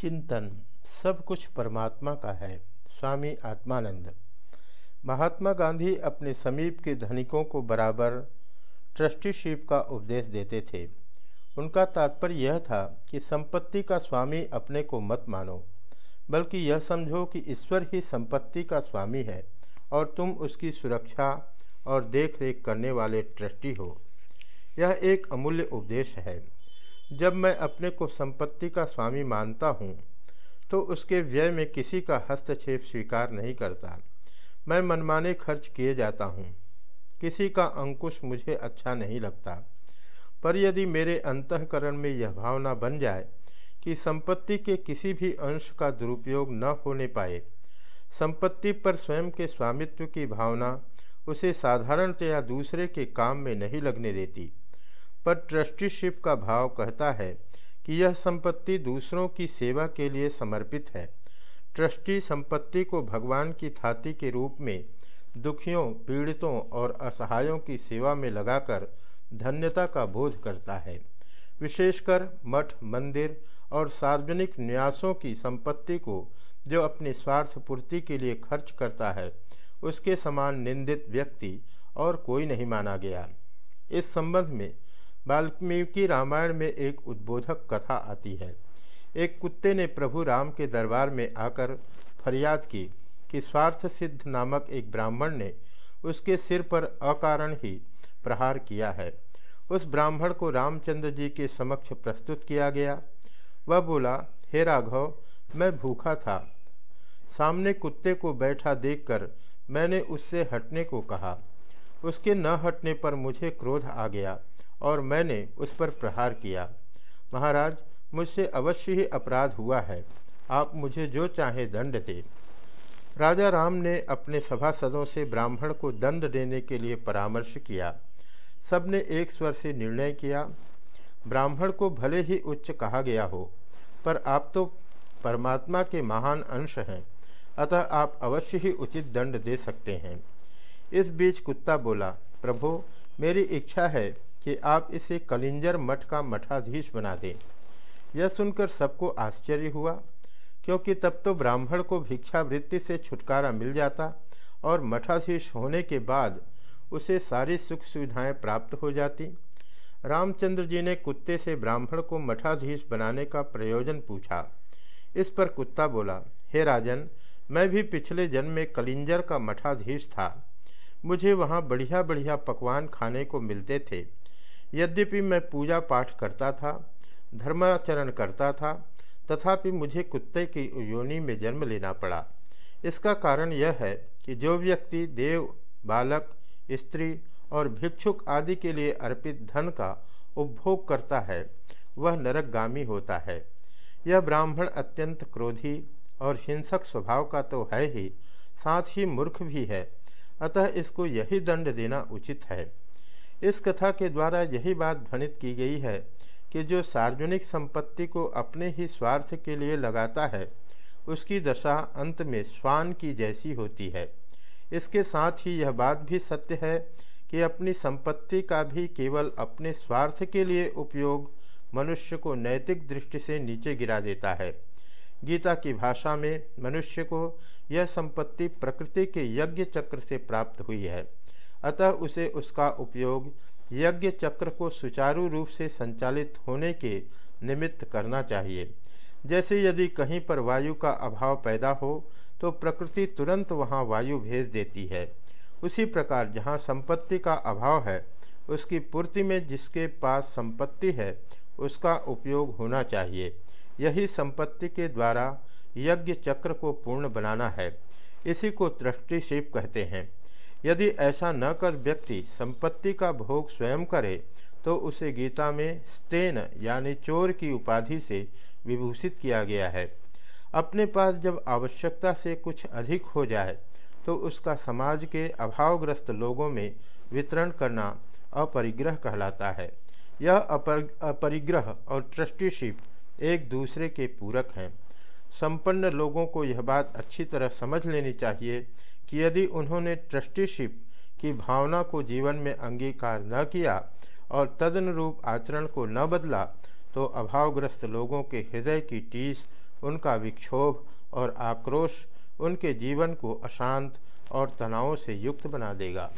चिंतन सब कुछ परमात्मा का है, स्वामी आत्मानंद। महात्मा गांधी अपने समीप के धनिकों को बराबर ट्रस्टीशिप का उपदेश देते थे। उनका तात्पर्य यह था कि संपत्ति का स्वामी अपने को मत मानो, बल्कि यह समझो कि ईश्वर ही संपत्ति का स्वामी है और तुम उसकी सुरक्षा और देख रेख करने वाले ट्रस्टी हो। यह एक अमूल्य उपदेश है। जब मैं अपने को संपत्ति का स्वामी मानता हूँ तो उसके व्यय में किसी का हस्तक्षेप स्वीकार नहीं करता। मैं मनमाने खर्च किए जाता हूँ। किसी का अंकुश मुझे अच्छा नहीं लगता। पर यदि मेरे अंतकरण में यह भावना बन जाए कि संपत्ति के किसी भी अंश का दुरुपयोग न होने पाए, संपत्ति पर स्वयं के स्वामित्व की भावना उसे साधारणतया दूसरे के काम में नहीं लगने देती। पर ट्रस्टीशिप का भाव कहता है कि यह संपत्ति दूसरों की सेवा के लिए समर्पित है। ट्रस्टी संपत्ति को भगवान की थाती के रूप में दुखियों, पीड़ितों और असहायों की सेवा में लगाकर धन्यता का बोध करता है। विशेषकर मठ, मंदिर और सार्वजनिक न्यासों की संपत्ति को जो अपनी स्वार्थ पूर्ति के लिए खर्च करता है, उसके समान निंदित व्यक्ति और कोई नहीं माना गया। इस संबंध में वाल्मीकि रामायण में एक उद्बोधक कथा आती है। एक कुत्ते ने प्रभु राम के दरबार में आकर फरियाद की कि स्वार्थ सिद्ध नामक एक ब्राह्मण ने उसके सिर पर अकारण ही प्रहार किया है। उस ब्राह्मण को रामचंद्र जी के समक्ष प्रस्तुत किया गया। वह बोला, हे राघव, मैं भूखा था। सामने कुत्ते को बैठा देखकर मैंने उससे हटने को कहा। उसके न हटने पर मुझे क्रोध आ गया और मैंने उस पर प्रहार किया। महाराज, मुझसे अवश्य ही अपराध हुआ है। आप मुझे जो चाहे दंड दे। राजा राम ने अपने सभासदों से ब्राह्मण को दंड देने के लिए परामर्श किया। सबने एक स्वर से निर्णय किया, ब्राह्मण को भले ही उच्च कहा गया हो, पर आप तो परमात्मा के महान अंश हैं, अतः आप अवश्य ही उचित दंड दे सकते हैं। इस बीच कुत्ता बोला, प्रभु, मेरी इच्छा है कि आप इसे कलिंजर मठ का मठाधीश बना दें। यह सुनकर सबको आश्चर्य हुआ, क्योंकि तब तो ब्राह्मण को भिक्षावृत्ति से छुटकारा मिल जाता और मठाधीश होने के बाद उसे सारी सुख सुविधाएँ प्राप्त हो जाती। रामचंद्र जी ने कुत्ते से ब्राह्मण को मठाधीश बनाने का प्रयोजन पूछा। इस पर कुत्ता बोला, हे राजन, मैं भी पिछले जन्म में कलिंजर का मठाधीश था। मुझे वहाँ बढ़िया बढ़िया पकवान खाने को मिलते थे। यद्यपि मैं पूजा पाठ करता था, धर्माचरण करता था, तथापि मुझे कुत्ते की योनि में जन्म लेना पड़ा। इसका कारण यह है कि जो व्यक्ति देव, बालक, स्त्री और भिक्षुक आदि के लिए अर्पित धन का उपभोग करता है, वह नरकगामी होता है। यह ब्राह्मण अत्यंत क्रोधी और हिंसक स्वभाव का तो है ही, साथ ही मूर्ख भी है। अतः इसको यही दंड देना उचित है। इस कथा के द्वारा यही बात ध्वनित की गई है कि जो सार्वजनिक संपत्ति को अपने ही स्वार्थ के लिए लगाता है, उसकी दशा अंत में स्वान की जैसी होती है। इसके साथ ही यह बात भी सत्य है कि अपनी संपत्ति का भी केवल अपने स्वार्थ के लिए उपयोग मनुष्य को नैतिक दृष्टि से नीचे गिरा देता है। गीता की भाषा में मनुष्य को यह संपत्ति प्रकृति के यज्ञ चक्र से प्राप्त हुई है। अतः उसे उसका उपयोग यज्ञ चक्र को सुचारू रूप से संचालित होने के निमित्त करना चाहिए। जैसे यदि कहीं पर वायु का अभाव पैदा हो तो प्रकृति तुरंत वहाँ वायु भेज देती है। उसी प्रकार जहाँ संपत्ति का अभाव है, उसकी पूर्ति में जिसके पास संपत्ति है, उसका उपयोग होना चाहिए। यही संपत्ति के द्वारा यज्ञ चक्र को पूर्ण बनाना है। इसी को दृष्टिशिप कहते हैं। यदि ऐसा न कर व्यक्ति संपत्ति का भोग स्वयं करे तो उसे गीता में स्तेन यानी चोर की उपाधि से विभूषित किया गया है। अपने पास जब आवश्यकता से कुछ अधिक हो जाए तो उसका समाज के अभावग्रस्त लोगों में वितरण करना अपरिग्रह कहलाता है। यह अपर, अपरिग्रह और ट्रस्टीशिप एक दूसरे के पूरक हैं। संपन्न लोगों को यह बात अच्छी तरह समझ लेनी चाहिए कि यदि उन्होंने ट्रस्टीशिप की भावना को जीवन में अंगीकार न किया और तदनुरूप आचरण को न बदला तो अभावग्रस्त लोगों के हृदय की टीस, उनका विक्षोभ और आक्रोश उनके जीवन को अशांत और तनावों से युक्त बना देगा।